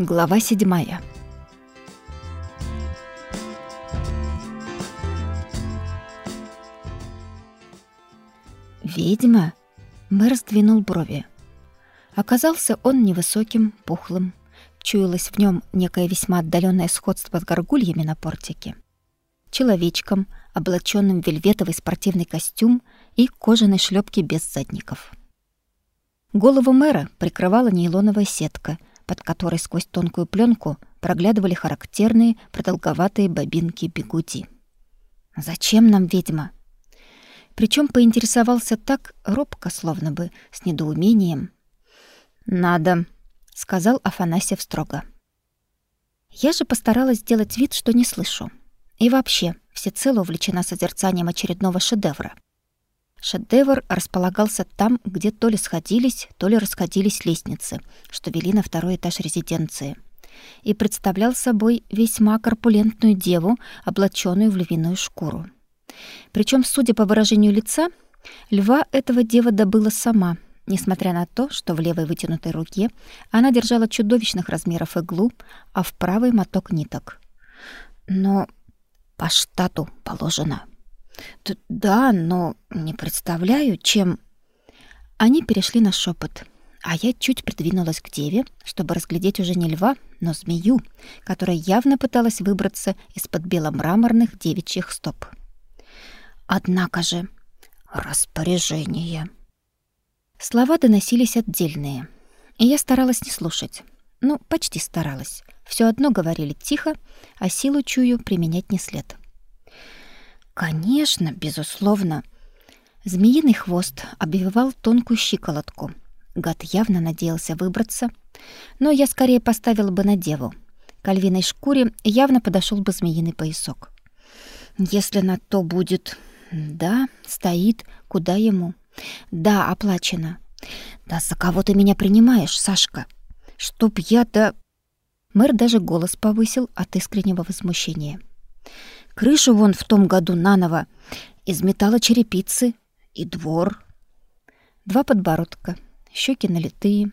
Глава седьмая. «Ведьма?» Мэр сдвинул брови. Оказался он невысоким, пухлым. Чуялось в нем некое весьма отдаленное сходство с горгульями на портике. Человечком, облаченным в вельветовый спортивный костюм и кожаной шлепки без задников. Голову мэра прикрывала нейлоновая сетка — под которой сквозь тонкую пленку проглядывали характерные продолговатые бобинки бигуди. «Зачем нам ведьма?» Причем поинтересовался так робко, словно бы с недоумением. «Надо», — сказал Афанасьев строго. Я же постаралась сделать вид, что не слышу. И вообще, всецело увлечена созерцанием очередного шедевра — Шедевр располагался там, где то ли сходились, то ли расходились лестницы, что вели на второй этаж резиденции, и представлял собой весьма корпулентную деву, облаченную в львиную шкуру. Причем, судя по выражению лица, льва этого дева добыла сама, несмотря на то, что в левой вытянутой руке она держала чудовищных размеров иглу, а в правой моток ниток. Но по штату положено. Да, но не представляю, чем... Они перешли на шепот, а я чуть придвинулась к деве, чтобы разглядеть уже не льва, но змею, которая явно пыталась выбраться из-под беломраморных девичьих стоп. Однако же... Распоряжение. Слова доносились отдельные, и я старалась не слушать. Ну, почти старалась. Все одно говорили тихо, а силу чую применять не след. Конечно, безусловно. Змеиный хвост обвивал тонкую щиколотку. Гад явно надеялся выбраться, но я скорее поставила бы на деву. К львиной шкуре явно подошел бы змеиный поясок. Если на то будет... Да, стоит, куда ему? Да, оплачено. Да за кого ты меня принимаешь, Сашка? Чтоб я-то... Мэр даже голос повысил от искреннего возмущения. Крышу вон в том году наново из металла черепицы и двор. Два подбородка, щеки налитые.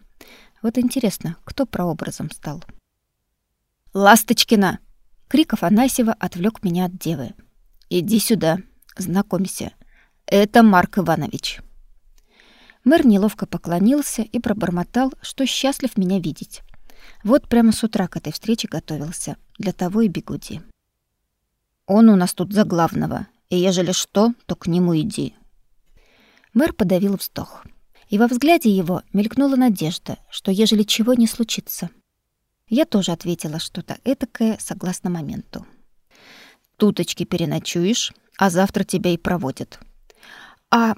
Вот интересно, кто прообразом стал? «Ласточкина!» Крик Афанасьева отвлек меня от девы. «Иди сюда, знакомься. Это Марк Иванович». Мэр неловко поклонился и пробормотал, что счастлив меня видеть. Вот прямо с утра к этой встрече готовился. Для того и бегуди. Он у нас тут за главного, и ежели что, то к нему иди. Мэр подавил вздох. И во взгляде его мелькнула надежда, что ежели чего не случится. Я тоже ответила что-то этакое согласно моменту. Туточки переночуешь, а завтра тебя и проводят. А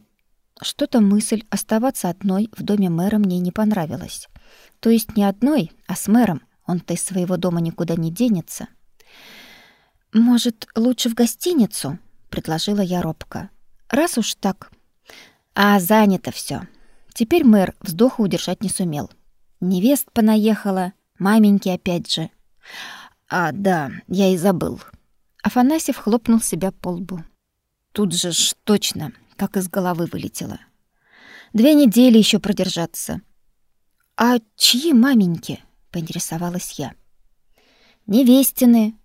что-то мысль оставаться одной в доме мэра мне не понравилась. То есть не одной, а с мэром. Он-то из своего дома никуда не денется. «Может, лучше в гостиницу?» — предложила я робко. «Раз уж так...» «А занято все. Теперь мэр вздоха удержать не сумел. Невест понаехала, маменьки опять же. «А, да, я и забыл». Афанасьев хлопнул себя по лбу. Тут же ж точно, как из головы вылетело. Две недели еще продержаться. «А чьи маменьки?» — поинтересовалась я. «Невестины,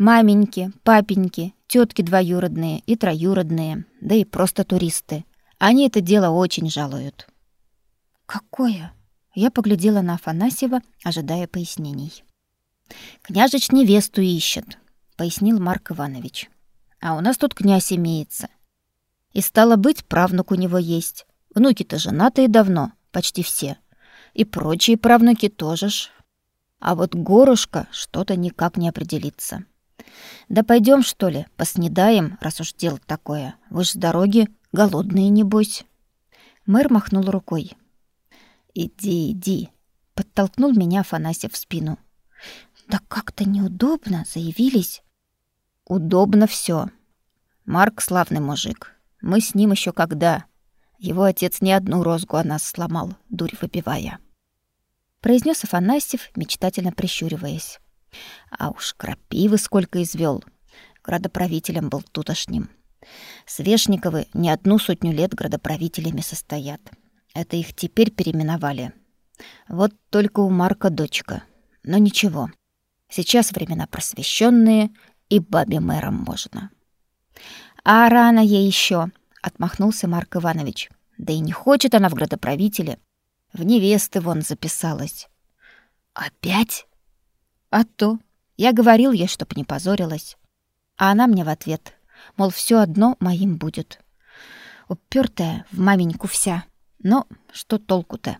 Маменьки, папеньки, тетки двоюродные и троюродные, да и просто туристы. Они это дело очень жалуют. Какое? Я поглядела на Афанасьева, ожидая пояснений. Княжич невесту ищет, пояснил Марк Иванович. А у нас тут князь имеется. И стало быть, правнук у него есть. Внуки-то женатые давно, почти все. И прочие правнуки тоже ж. А вот горушка что-то никак не определится. Да пойдем что ли, поснедаем, раз уж дело такое. Вы ж с дороги голодные, небось. Мэр махнул рукой. Иди, иди, подтолкнул меня Афанасьев в спину. Да как-то неудобно, заявились. Удобно все. Марк славный мужик. Мы с ним еще когда. Его отец не одну розгу о нас сломал, дурь выпивая. Произнес Афанасьев, мечтательно прищуриваясь. А уж крапивы сколько извел. Градоправителем был тутошним. Свешниковы не одну сотню лет градоправителями состоят. Это их теперь переименовали. Вот только у Марка дочка. но ничего. Сейчас времена просвещенные, и бабе мэром можно. А рано ей еще, отмахнулся Марк Иванович. Да и не хочет она в градоправителе. В невесты вон записалась. Опять? А то. Я говорил ей, чтоб не позорилась. А она мне в ответ, мол, все одно моим будет. Упертая в маменьку вся. Но что толку-то?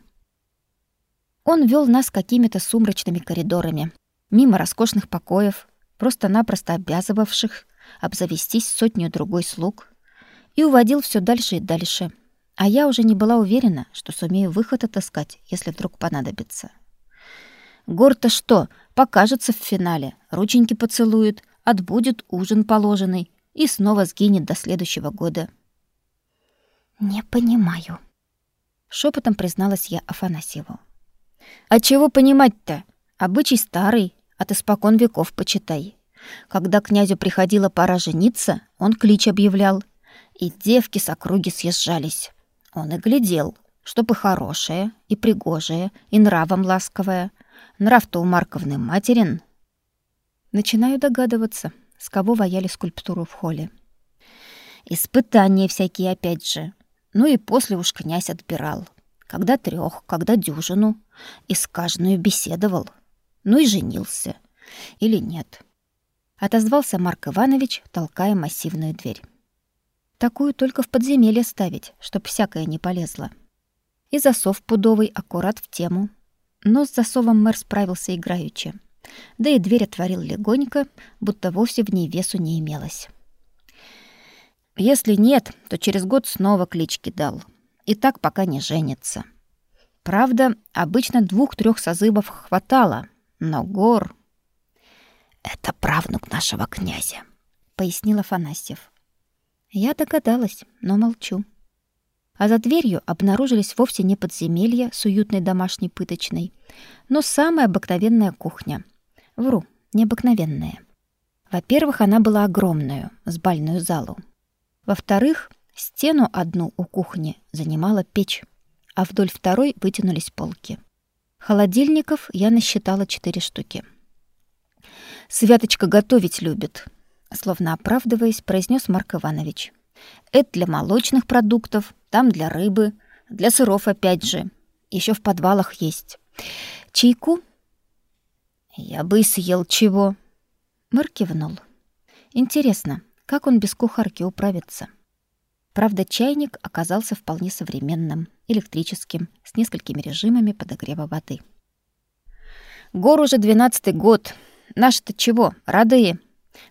Он вел нас какими-то сумрачными коридорами, мимо роскошных покоев, просто-напросто обязывавших обзавестись сотню другой слуг, и уводил все дальше и дальше. А я уже не была уверена, что сумею выход отыскать, если вдруг понадобится. Гор-то что, покажется в финале, рученьки поцелует, отбудет ужин положенный и снова сгинет до следующего года. «Не понимаю», — шепотом призналась я Афанасьеву. «А чего понимать-то? Обычай старый, от испокон веков почитай. Когда князю приходила пора жениться, он клич объявлял, и девки с округи съезжались. Он и глядел, чтобы хорошая, и пригожая, и нравом ласковая. Нрав-то у Марковны материн. Начинаю догадываться, с кого ваяли скульптуру в холле. Испытания всякие опять же. Ну и после уж князь отбирал. Когда трёх, когда дюжину. И с каждую беседовал. Ну и женился. Или нет. Отозвался Марк Иванович, толкая массивную дверь. Такую только в подземелье ставить, чтоб всякое не полезло. И засов пудовый аккурат в тему. Но с засовом мэр справился играючи. Да и дверь отворил легонько, будто вовсе в ней весу не имелось. Если нет, то через год снова клички дал. И так пока не женится. Правда, обычно двух-трех созывов хватало, но гор... «Это правнук нашего князя», — пояснил Афанасьев. Я догадалась, но молчу. А за дверью обнаружились вовсе не подземелья с уютной домашней пыточной, но самая обыкновенная кухня. Вру, необыкновенная. Во-первых, она была огромную, с бальную залу. Во-вторых, стену одну у кухни занимала печь, а вдоль второй вытянулись полки. Холодильников я насчитала четыре штуки. «Святочка готовить любит», — словно оправдываясь, произнес Марк Иванович. «Это для молочных продуктов, там для рыбы, для сыров опять же. Еще в подвалах есть. Чайку?» «Я бы и съел чего». Мэр кивнул. «Интересно, как он без кухарки управится?» Правда, чайник оказался вполне современным, электрическим, с несколькими режимами подогрева воды. Гор уже двенадцатый год. Наши-то чего, радые?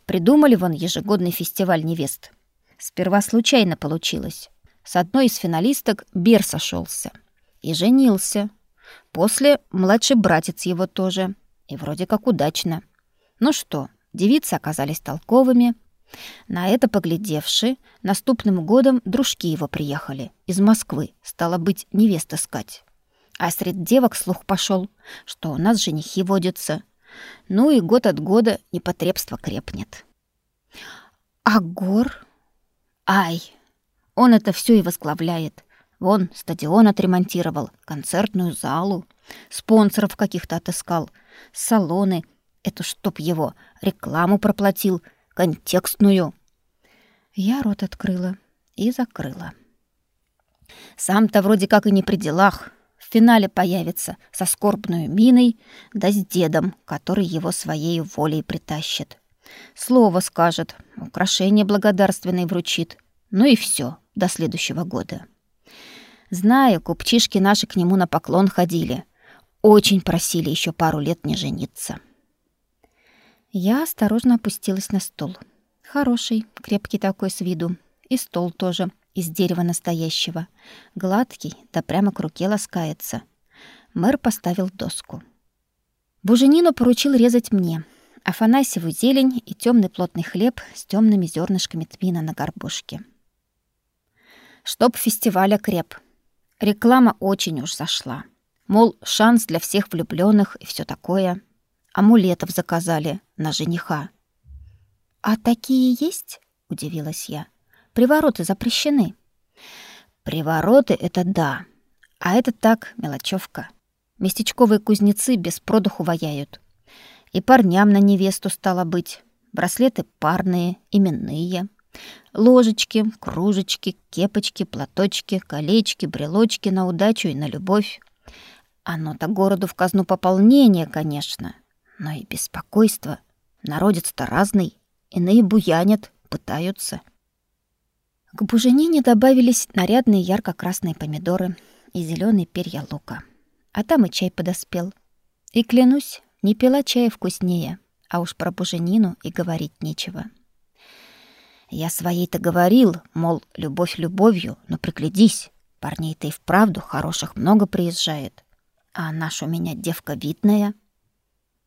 Придумали вон ежегодный фестиваль невест. Сперва случайно получилось. С одной из финалисток Бер сошелся и женился. После младший братец его тоже. И вроде как удачно. Ну что, девицы оказались толковыми, на это поглядевши, наступным годом дружки его приехали из Москвы, стало быть, невест искать. А среди девок слух пошел, что у нас женихи водятся. Ну и год от года непотребство крепнет. А Гор? Ай, он это все и возглавляет. Вон, стадион отремонтировал, концертную залу, спонсоров каких-то отыскал, салоны, эту чтоб его, рекламу проплатил — контекстную. Я рот открыла и закрыла. Сам-то вроде как и не при делах. В финале появится со скорбной миной, да с дедом, который его своей волей притащит. Слово скажет, украшение благодарственное вручит. Ну и все до следующего года. Знаю, купчишки наши к нему на поклон ходили. Очень просили еще пару лет не жениться. Я осторожно опустилась на стул. Хороший, крепкий такой с виду. И стол тоже, из дерева настоящего. Гладкий, да прямо к руке ласкается. Мэр поставил доску. Буженину поручил резать мне. Афанасьеву зелень и темный плотный хлеб с темными зернышками тмина на горбушке. Чтоб фестиваля креп. Реклама очень уж зашла. Мол, шанс для всех влюбленных и все такое — амулетов заказали на жениха. А такие есть? удивилась я. Привороты запрещены. Привороты это да. А это так, мелочевка. местечковые кузнецы без продуху ваяют. И парням на невесту стало быть. Браслеты парные, именные. Ложечки, кружечки, кепочки, платочки, колечки, брелочки на удачу и на любовь. Оно-то городу в казну пополнение, конечно, но и беспокойство. Народец-то разный, иные буянят, пытаются. К буженине добавились нарядные ярко-красные помидоры и зеленые перья лука. А там и чай подоспел. И клянусь, не пила чая вкуснее, а уж про буженину и говорить нечего. Я своей-то говорил, мол, любовь любовью, но приглядись, парней-то и вправду хороших много приезжает. А наш у меня девка видная.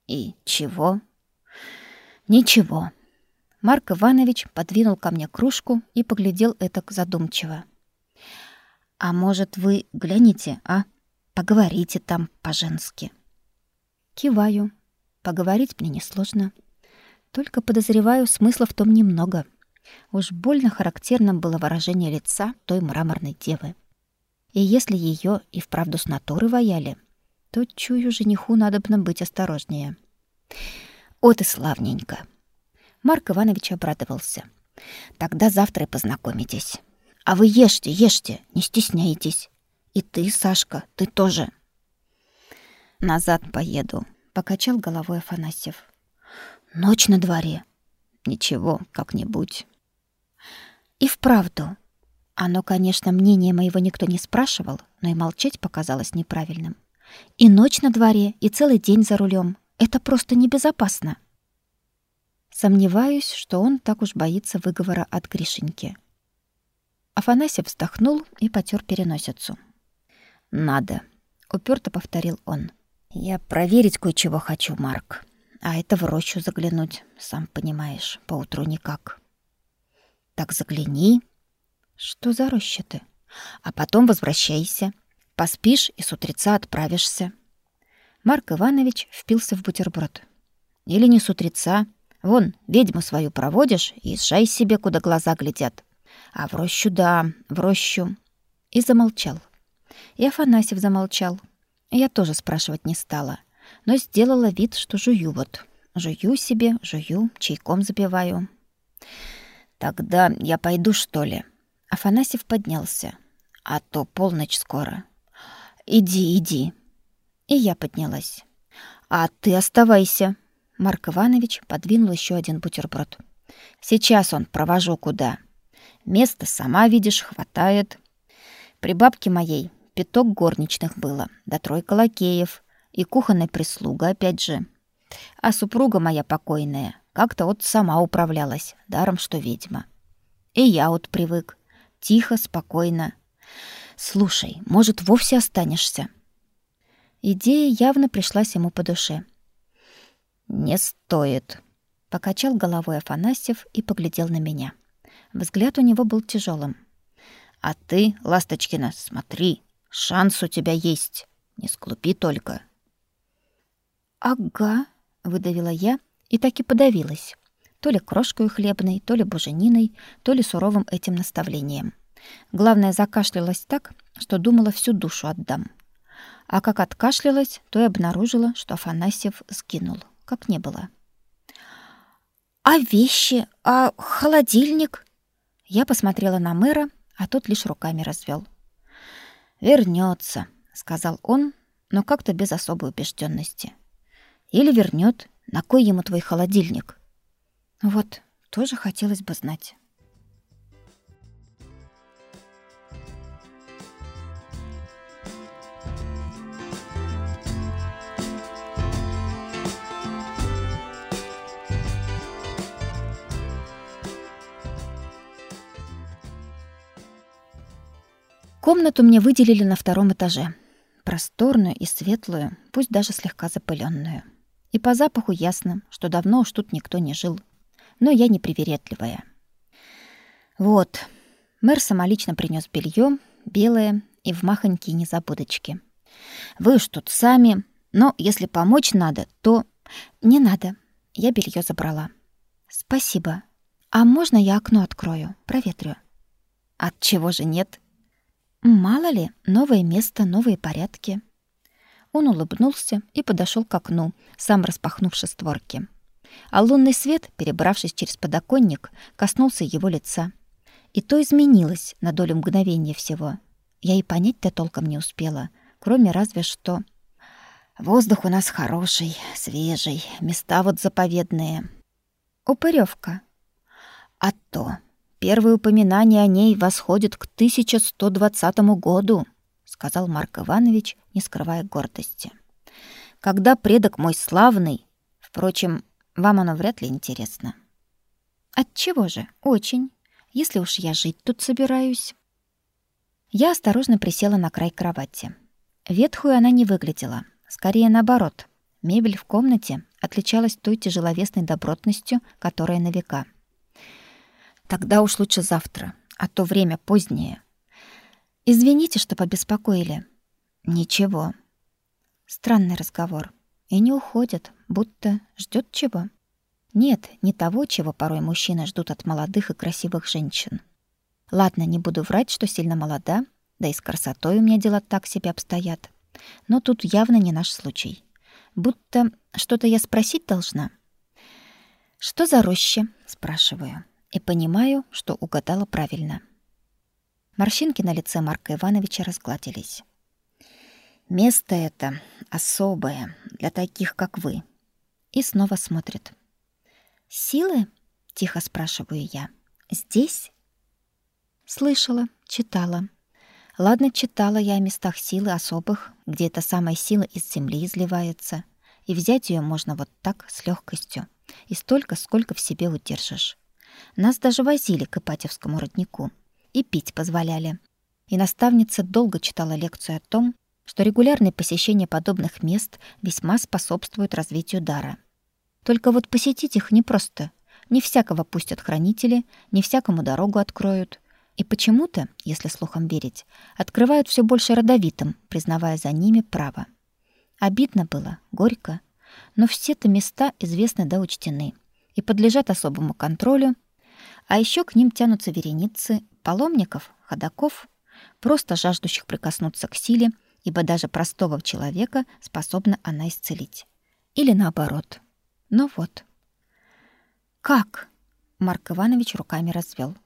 И чего? Ничего. Марк Иванович подвинул ко мне кружку и поглядел это задумчиво. А может, вы гляните, а? Поговорите там по-женски. Киваю. Поговорить мне несложно. Только подозреваю, смысла в том немного. Уж больно характерным было выражение лица той мраморной девы. И если ее и вправду с натуры ваяли, то, чую, жениху надобно быть осторожнее. Вот и славненько. Марк Иванович обрадовался. Тогда завтра и познакомитесь. А вы ешьте, ешьте, не стесняйтесь. И ты, Сашка, ты тоже. Назад поеду, покачал головой Афанасьев. Ночь на дворе. Ничего, как-нибудь. И вправду. Оно, конечно, мнение моего никто не спрашивал, но и молчать показалось неправильным. И ночь на дворе, и целый день за рулем. Это просто небезопасно. Сомневаюсь, что он так уж боится выговора от Гришеньки. Афанасьев вздохнул и потер переносицу. «Надо», — уперто повторил он. «Я проверить кое-чего хочу, Марк. А это в рощу заглянуть, сам понимаешь, поутру никак». «Так загляни». «Что за роща ты?» «А потом возвращайся. Поспишь и с утреца отправишься». Марк Иванович впился в бутерброд. «Или не с утреца, Вон, ведьму свою проводишь и езжай себе, куда глаза глядят. А в рощу, да, в рощу. И замолчал. И Афанасьев замолчал. Я тоже спрашивать не стала, но сделала вид, что жую вот. Жую себе, жую, чайком запиваю. Тогда я пойду, что ли? Афанасьев поднялся. А то полночь скоро. Иди, иди. И я поднялась. А ты оставайся, Марк Иванович подвинул еще один бутерброд. Сейчас он провожу куда. Место, сама видишь, хватает. При бабке моей пяток горничных было, да тройка лакеев и кухонная прислуга опять же. А супруга моя покойная как-то вот сама управлялась, даром что ведьма. И я вот привык. Тихо, спокойно. Слушай, может, вовсе останешься? Идея явно пришлась ему по душе. «Не стоит», — покачал головой Афанасьев и поглядел на меня. Взгляд у него был тяжелым. «А ты, Ласточкина, смотри, шанс у тебя есть. Не склупи только». «Ага», — выдавила я и так и подавилась. То ли крошкой хлебной, то ли бужениной, то ли суровым этим наставлением. Главное, закашлялась так, что думала, всю душу отдам. А как откашлялась, то и обнаружила, что Афанасьев сгинул как не было. «А вещи? А холодильник?» Я посмотрела на мэра, а тот лишь руками развел. «Вернется», — сказал он, но как-то без особой убежденности. «Или вернет. На кой ему твой холодильник?» «Вот, тоже хотелось бы знать». Комнату мне выделили на втором этаже. Просторную и светлую, пусть даже слегка запыленную. И по запаху ясно, что давно уж тут никто не жил. Но я не привередливая. Вот. Мэр самолично принес белье, белое и в махонькие незабудочки. Вы ж тут сами, но если помочь надо, то... Не надо. Я белье забрала. Спасибо. А можно я окно открою, проветрю? От чего же нет? Мало ли, новое место, новые порядки. Он улыбнулся и подошел к окну, сам распахнувши створки. А лунный свет, перебравшись через подоконник, коснулся его лица. И то изменилось на долю мгновения всего. Я и понять-то толком не успела, кроме разве что... Воздух у нас хороший, свежий, места вот заповедные. Упырёвка. А то первые упоминания о ней восходят к 1120 году, сказал Марк Иванович, не скрывая гордости. Когда предок мой славный, впрочем, вам оно вряд ли интересно. От чего же? Очень. Если уж я жить тут собираюсь. Я осторожно присела на край кровати. Ветхую она не выглядела, скорее наоборот. Мебель в комнате отличалась той тяжеловесной добротностью, которая на века. Тогда уж лучше завтра, а то время позднее. Извините, что побеспокоили. Ничего. Странный разговор. И не уходит, будто ждет чего. Нет, не того, чего порой мужчины ждут от молодых и красивых женщин. Ладно, не буду врать, что сильно молода, да и с красотой у меня дела так себе обстоят. Но тут явно не наш случай. Будто что-то я спросить должна. «Что за роща?» — спрашиваю. И понимаю, что угадала правильно. Морщинки на лице Марка Ивановича разгладились. «Место это особое для таких, как вы». И снова смотрит. «Силы?» — тихо спрашиваю я. «Здесь?» Слышала, читала. Ладно, читала я о местах силы особых, где эта самая сила из земли изливается, и взять ее можно вот так, с легкостью, и столько, сколько в себе удержишь. Нас даже возили к Ипатьевскому роднику и пить позволяли. И наставница долго читала лекцию о том, что регулярное посещение подобных мест весьма способствует развитию дара. Только вот посетить их непросто. Не всякого пустят хранители, не всякому дорогу откроют. И почему-то, если слухам верить, открывают все больше родовитым, признавая за ними право. Обидно было, горько, но все-то места известны да учтены и подлежат особому контролю, а еще к ним тянутся вереницы паломников, ходаков, просто жаждущих прикоснуться к силе, ибо даже простого человека способна она исцелить. Или наоборот. Но вот. «Как?» — Марк Иванович руками развел.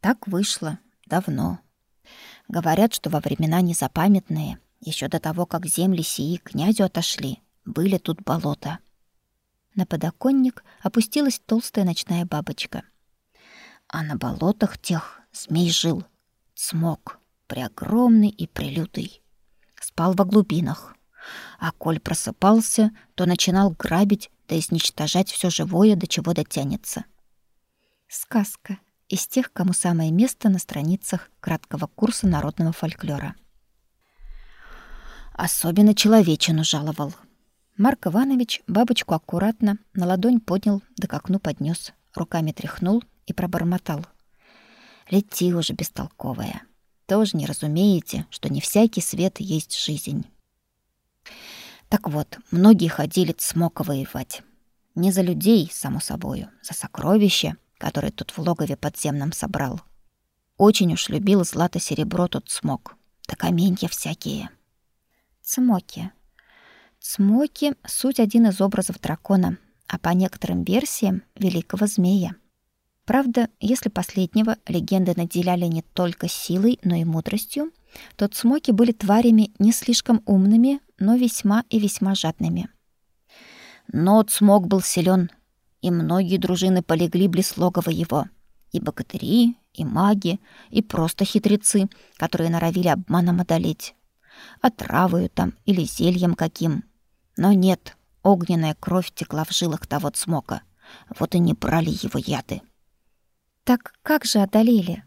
Так вышло. Давно. Говорят, что во времена незапамятные, еще до того, как земли сии князю отошли, были тут болота. На подоконник опустилась толстая ночная бабочка. А на болотах тех змей жил. Смог, преогромный и прелютый. Спал во глубинах. А коль просыпался, то начинал грабить да изничтожать все живое, до чего дотянется. Сказка из тех, кому самое место на страницах краткого курса народного фольклора. Особенно человечину жаловал. Марк Иванович бабочку аккуратно на ладонь поднял, да к окну поднес, руками тряхнул и пробормотал. «Лети уже, бестолковая. Тоже не разумеете, что не всякий свет есть жизнь». Так вот, многие ходили цмока воевать. Не за людей, само собою, за сокровища, который тут в логове подземном собрал. Очень уж любил злато-серебро тот смог, да каменья всякие. Цмоки. Цмоки — суть один из образов дракона, а по некоторым версиям — великого змея. Правда, если последнего легенды наделяли не только силой, но и мудростью, то цмоки были тварями не слишком умными, но весьма и весьма жадными. Но цмок был силен, и многие дружины полегли близ логова его. И богатыри, и маги, и просто хитрецы, которые норовили обманом одолеть. Отравою там или зельем каким. Но нет, огненная кровь текла в жилах того цмока. Вот и не брали его яды. Так как же одолели?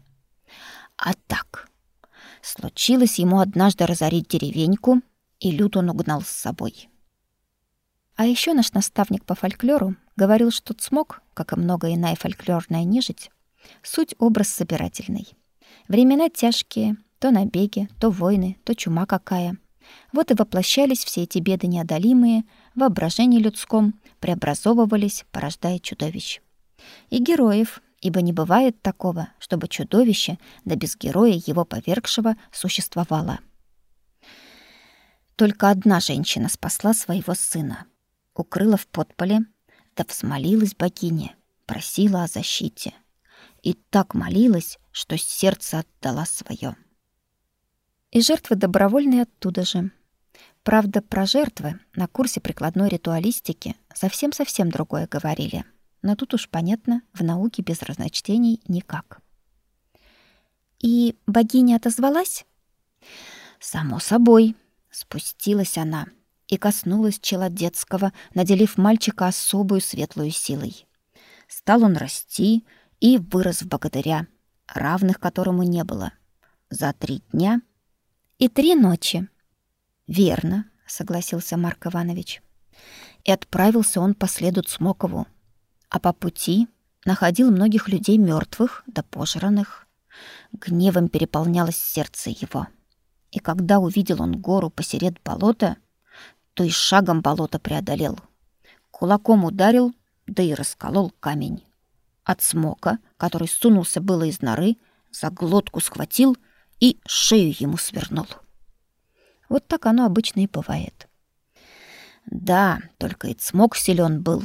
А так. Случилось ему однажды разорить деревеньку, и люд он угнал с собой. А еще наш наставник по фольклору говорил, что цмок, как и много иная фольклорная нежить, суть образ собирательный. Времена тяжкие, то набеги, то войны, то чума какая. Вот и воплощались все эти беды неодолимые, в воображении людском преобразовывались, порождая чудовищ. И героев, ибо не бывает такого, чтобы чудовище, да без героя его повергшего, существовало. Только одна женщина спасла своего сына. Укрыла в подполе, да взмолилась богине, просила о защите. И так молилась, что сердце отдала свое. И жертвы добровольные оттуда же. Правда, про жертвы на курсе прикладной ритуалистики совсем-совсем другое говорили. Но тут уж понятно, в науке без разночтений никак. И богиня отозвалась? Само собой. Спустилась она и коснулась чела детского, наделив мальчика особую светлую силой. Стал он расти и вырос в богатыря, равных которому не было. За три дня и три ночи. Верно, согласился Марк Иванович. И отправился он по следу Цмокову, а по пути находил многих людей мертвых да пожранных. Гневом переполнялось сердце его. И когда увидел он гору посеред болота, то и шагом болото преодолел. Кулаком ударил, да и расколол камень. От смока, который сунулся было из норы, за глотку схватил и шею ему свернул. Вот так оно обычно и бывает. Да, только и смог силен был.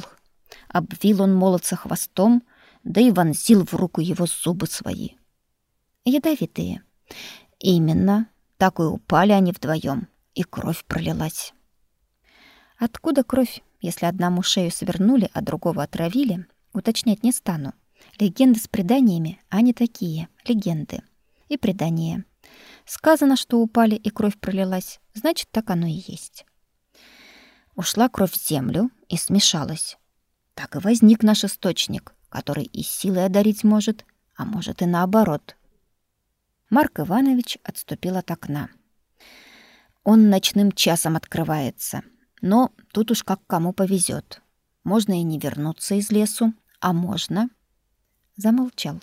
Обвил он молодца хвостом, да и вонзил в руку его зубы свои. Ядовитые. Именно, так и упали они вдвоем, и кровь пролилась. Откуда кровь, если одному шею свернули, а другого отравили, уточнять не стану. Легенды с преданиями, они такие, легенды. И предания. Сказано, что упали и кровь пролилась, значит, так оно и есть. Ушла кровь в землю и смешалась. Так и возник наш источник, который и силой одарить может, а может и наоборот. Марк Иванович отступил от окна. Он ночным часом открывается, но тут уж как кому повезет. Можно и не вернуться из лесу, а можно... Замолчал.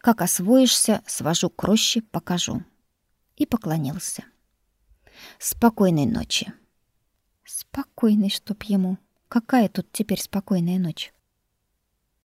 Как освоишься, свожу к роще, покажу. И поклонился. Спокойной ночи. Спокойной, чтоб ему. Какая тут теперь спокойная ночь?